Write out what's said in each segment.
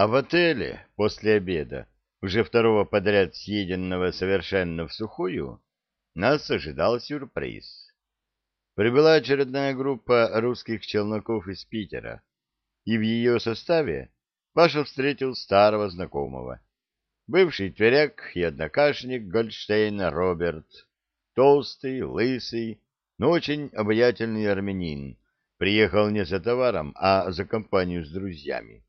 А в отеле после обеда, уже второго подряд съеденного совершенно в сухую, нас ожидал сюрприз. Прибыла очередная группа русских челноков из Питера, и в ее составе Паша встретил старого знакомого. Бывший тверяк и однокашник Гольдштейна Роберт, толстый, лысый, но очень обаятельный армянин, приехал не за товаром, а за компанию с друзьями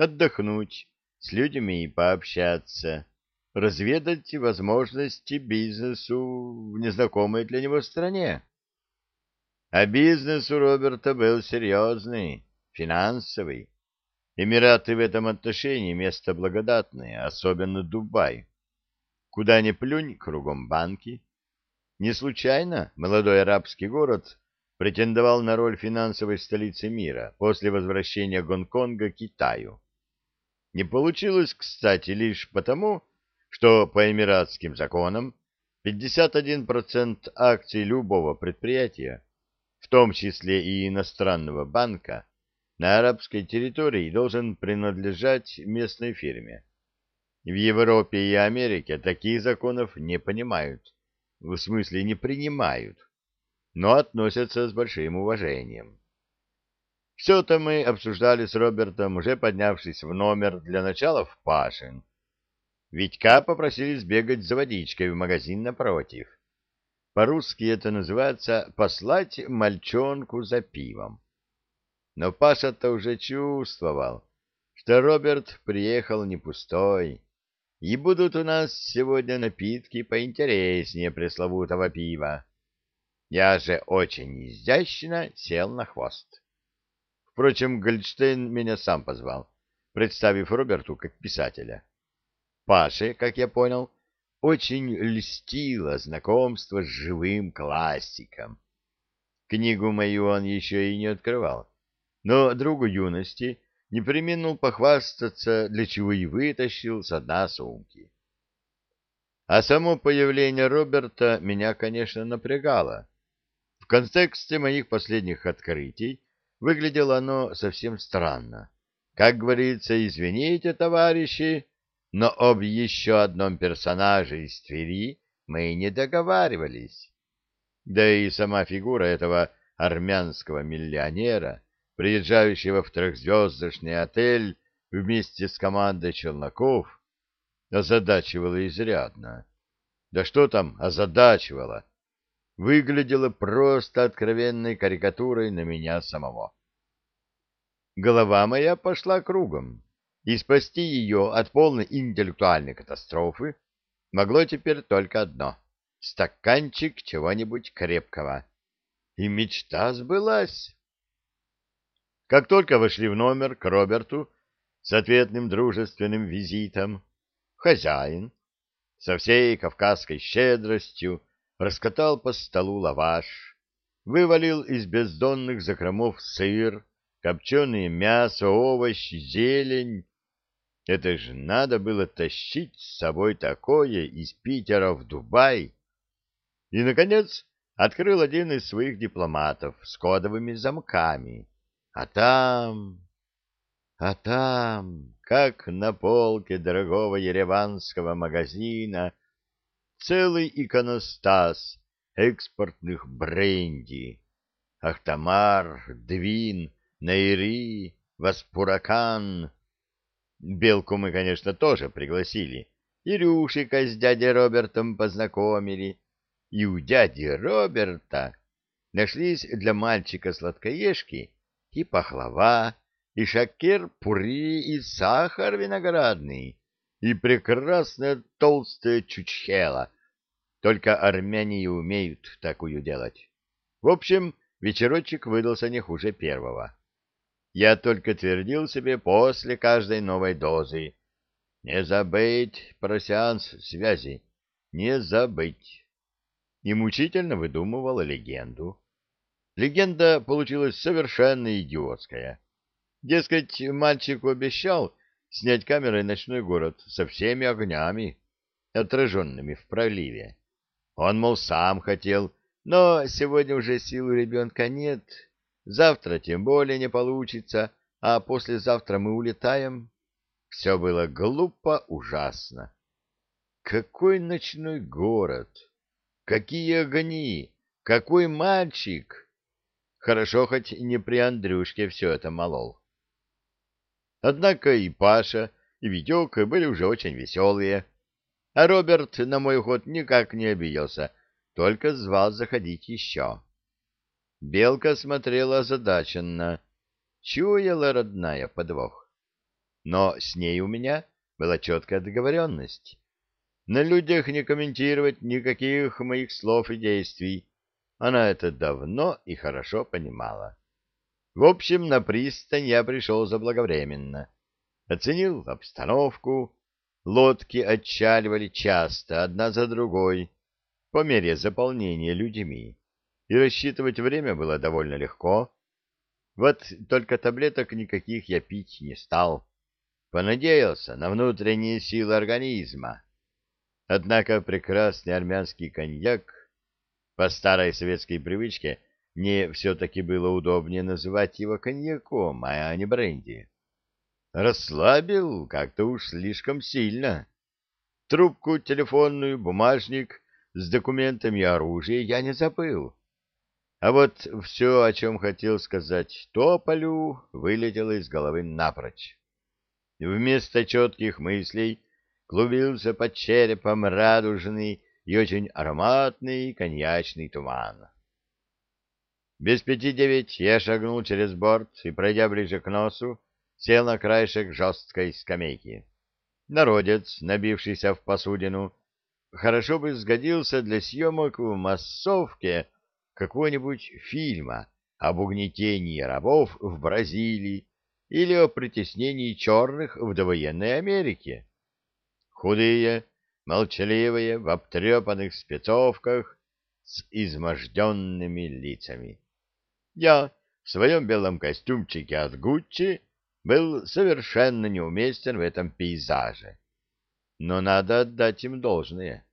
отдохнуть, с людьми пообщаться, разведать возможности бизнесу в незнакомой для него стране. А бизнес у Роберта был серьезный, финансовый. Эмираты в этом отношении место благодатное, особенно Дубай. Куда ни плюнь, кругом банки. Не случайно молодой арабский город претендовал на роль финансовой столицы мира после возвращения Гонконга Китаю. Не получилось, кстати, лишь потому, что по эмиратским законам 51% акций любого предприятия, в том числе и иностранного банка, на арабской территории должен принадлежать местной фирме. В Европе и Америке таких законов не понимают, в смысле не принимают, но относятся с большим уважением. Все это мы обсуждали с Робертом, уже поднявшись в номер для начала в Пашин. Витька попросили сбегать за водичкой в магазин напротив. По-русски это называется «послать мальчонку за пивом». Но Паша-то уже чувствовал, что Роберт приехал не пустой, и будут у нас сегодня напитки поинтереснее пресловутого пива. Я же очень изящно сел на хвост. Впрочем, Гольдштейн меня сам позвал, представив Роберту как писателя. Паше, как я понял, очень льстило знакомство с живым классиком. Книгу мою он еще и не открывал, но другу юности не применил похвастаться, для чего и вытащил с дна сумки. А само появление Роберта меня, конечно, напрягало. В контексте моих последних открытий Выглядело оно совсем странно. Как говорится, извините, товарищи, но об еще одном персонаже из Твери мы не договаривались. Да и сама фигура этого армянского миллионера, приезжающего в трехзвездочный отель вместе с командой челноков, озадачивала изрядно. Да что там озадачивала? Выглядела просто откровенной карикатурой на меня самого. Голова моя пошла кругом, и спасти ее от полной интеллектуальной катастрофы могло теперь только одно — стаканчик чего-нибудь крепкого. И мечта сбылась. Как только вошли в номер к Роберту с ответным дружественным визитом, хозяин со всей кавказской щедростью раскатал по столу лаваш, вывалил из бездонных закромов сыр, копченое мясо, овощи, зелень. Это же надо было тащить с собой такое из Питера в Дубай. И, наконец, открыл один из своих дипломатов с кодовыми замками. А там... А там, как на полке дорогого ереванского магазина, целый иконостас экспортных бренди. Ахтамар, Двин, Наири, Васпуракан. Белку мы, конечно, тоже пригласили. Ирюшика с дядей Робертом познакомили. И у дяди Роберта нашлись для мальчика сладкоежки и пахлава, и шакер-пури, и сахар виноградный и прекрасная толстая чучхела. Только армяне и умеют такую делать. В общем, вечерочек выдался не хуже первого. Я только твердил себе после каждой новой дозы. Не забыть про сеанс связи. Не забыть. И мучительно выдумывала легенду. Легенда получилась совершенно идиотская. Дескать, мальчику обещал, снять камерой ночной город со всеми огнями, отраженными в проливе. Он, мол, сам хотел, но сегодня уже сил у ребенка нет, завтра тем более не получится, а послезавтра мы улетаем. Все было глупо ужасно. Какой ночной город! Какие огни! Какой мальчик! Хорошо, хоть не при Андрюшке все это молол. Однако и Паша, и Витек были уже очень веселые. А Роберт на мой уход никак не обиделся, только звал заходить еще. Белка смотрела озадаченно, чуяла родная подвох. Но с ней у меня была четкая договоренность. На людях не комментировать никаких моих слов и действий. Она это давно и хорошо понимала. В общем, на пристань я пришел заблаговременно. Оценил обстановку. Лодки отчаливали часто, одна за другой, по мере заполнения людьми. И рассчитывать время было довольно легко. Вот только таблеток никаких я пить не стал. Понадеялся на внутренние силы организма. Однако прекрасный армянский коньяк, по старой советской привычке, мне все-таки было удобнее называть его коньяком, а не бренди. Расслабил как-то уж слишком сильно. Трубку телефонную, бумажник с документами и оружием я не забыл. А вот все, о чем хотел сказать Тополю, вылетело из головы напрочь. Вместо четких мыслей клубился под черепом радужный и очень ароматный коньячный туман. Без пяти девять я шагнул через борт и, пройдя ближе к носу, сел на краешек жесткой скамейки. Народец, набившийся в посудину, хорошо бы сгодился для съемок в массовке какого-нибудь фильма об угнетении рабов в Бразилии или о притеснении черных в довоенной Америке. Худые, молчаливые, в обтрепанных спецовках, с изможденными лицами. Я в своем белом костюмчике от Гуччи был совершенно неуместен в этом пейзаже. Но надо отдать им должное.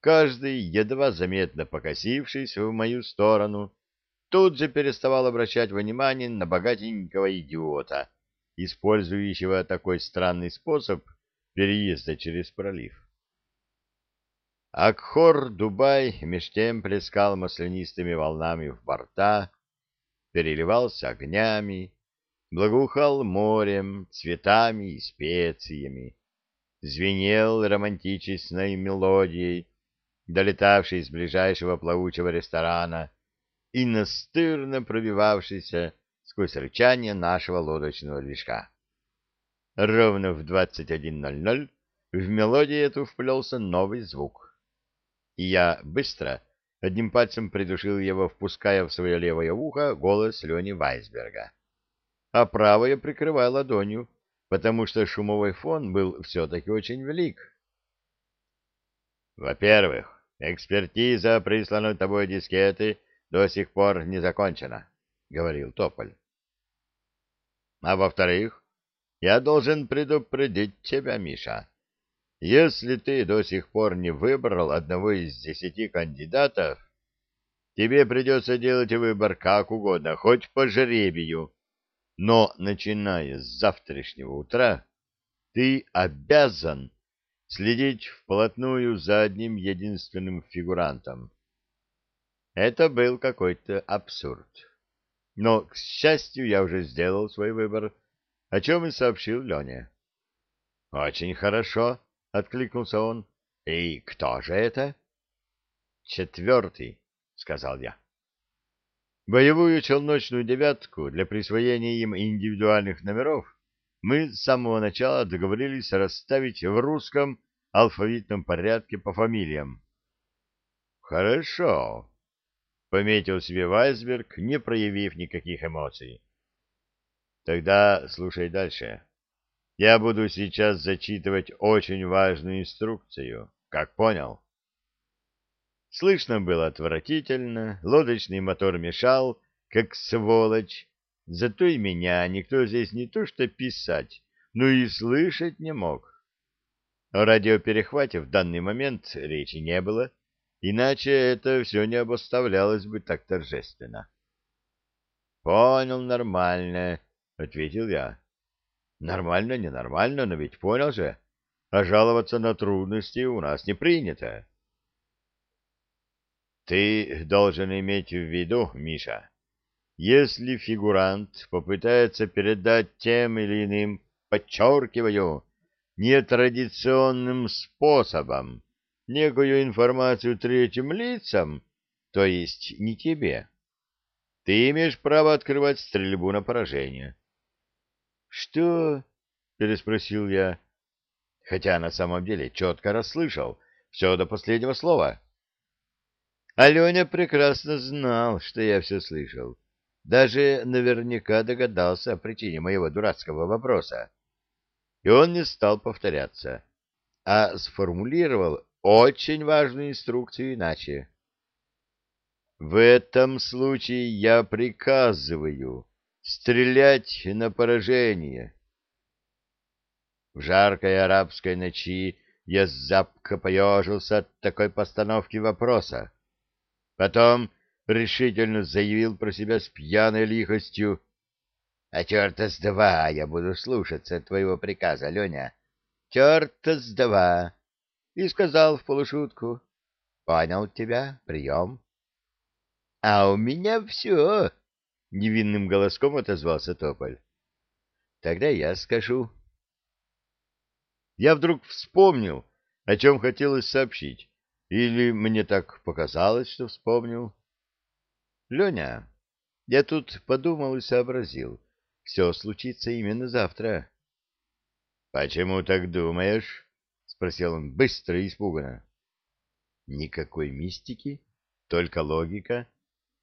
Каждый, едва заметно покосившись в мою сторону, тут же переставал обращать внимание на богатенького идиота, использующего такой странный способ переезда через пролив. Акхор-Дубай меж тем плескал маслянистыми волнами в борта, переливался огнями, благоухал морем, цветами и специями, звенел романтичной мелодией, долетавший из ближайшего плавучего ресторана и настырно пробивавшийся сквозь рычание нашего лодочного движка. Ровно в 21.00 в мелодию эту вплелся новый звук. И я быстро одним пальцем придушил его, впуская в свое левое ухо голос Лени Вайсберга. А правое прикрывая ладонью, потому что шумовой фон был все-таки очень велик. Во-первых, экспертиза присланной тобой дискеты до сих пор не закончена, — говорил Тополь. А во-вторых, я должен предупредить тебя, Миша. Если ты до сих пор не выбрал одного из десяти кандидатов, тебе придется делать выбор как угодно, хоть по жребию. Но, начиная с завтрашнего утра, ты обязан следить вплотную за одним единственным фигурантом. Это был какой-то абсурд. Но, к счастью, я уже сделал свой выбор, о чем и сообщил Леня. — Очень хорошо, — откликнулся он. — И кто же это? — Четвертый, — сказал я. Боевую челночную девятку для присвоения им индивидуальных номеров мы с самого начала договорились расставить в русском алфавитном порядке по фамилиям. Хорошо, пометил себе Вайсберг, не проявив никаких эмоций. Тогда слушай дальше. Я буду сейчас зачитывать очень важную инструкцию. Как понял? Слышно было отвратительно, лодочный мотор мешал, как сволочь, зато и меня никто здесь не то что писать, но и слышать не мог. О радиоперехвате в данный момент речи не было, иначе это все не обоставлялось бы так торжественно. — Понял, нормально, — ответил я. — Нормально, ненормально, но ведь понял же. А жаловаться на трудности у нас не принято. Ты должен иметь в виду, Миша, если фигурант попытается передать тем или иным, подчеркиваю, нетрадиционным способом некую информацию третьим лицам, то есть не тебе, ты имеешь право открывать стрельбу на поражение. — Что? — переспросил я, хотя на самом деле четко расслышал все до последнего слова. Аленя прекрасно знал, что я все слышал. Даже наверняка догадался о причине моего дурацкого вопроса. И он не стал повторяться, а сформулировал очень важную инструкцию иначе. В этом случае я приказываю стрелять на поражение. В жаркой арабской ночи я запко поежился от такой постановки вопроса. Потом решительно заявил про себя с пьяной лихостью. — А черта с два я буду слушаться твоего приказа, Леня. Черта с два. И сказал в полушутку. — Понял тебя, прием. — А у меня все, — невинным голоском отозвался Тополь. — Тогда я скажу. Я вдруг вспомнил, о чем хотелось сообщить или мне так показалось, что вспомнил? Леня, я тут подумал и сообразил. Все случится именно завтра. — Почему так думаешь? — спросил он быстро и испуганно. — Никакой мистики, только логика,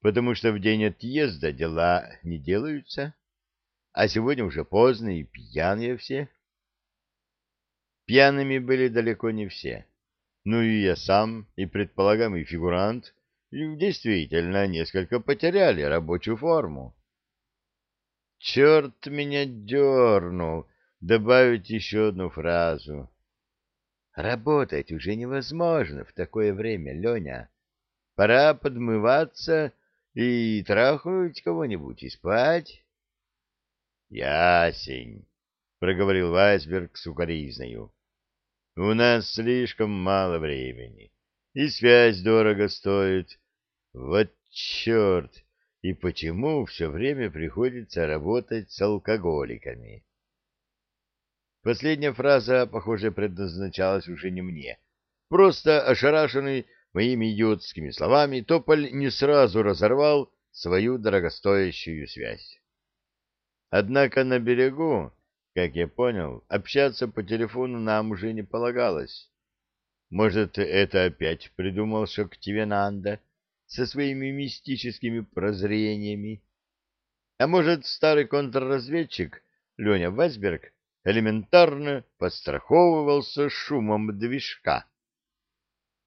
потому что в день отъезда дела не делаются, а сегодня уже поздно и пьяные все. Пьяными были далеко не все. Ну и я сам, и предполагаемый фигурант действительно несколько потеряли рабочую форму. Черт меня дернул добавить еще одну фразу. Работать уже невозможно в такое время, Леня. Пора подмываться и трахнуть кого-нибудь и спать. — Ясень, — проговорил Вайсберг с укоризною. У нас слишком мало времени, и связь дорого стоит. Вот черт! И почему все время приходится работать с алкоголиками? Последняя фраза, похоже, предназначалась уже не мне. Просто ошарашенный моими идиотскими словами, Тополь не сразу разорвал свою дорогостоящую связь. Однако на берегу как я понял, общаться по телефону нам уже не полагалось. Может, это опять придумал Шоктивенанда со своими мистическими прозрениями? А может, старый контрразведчик Леня Вайсберг элементарно подстраховывался шумом движка?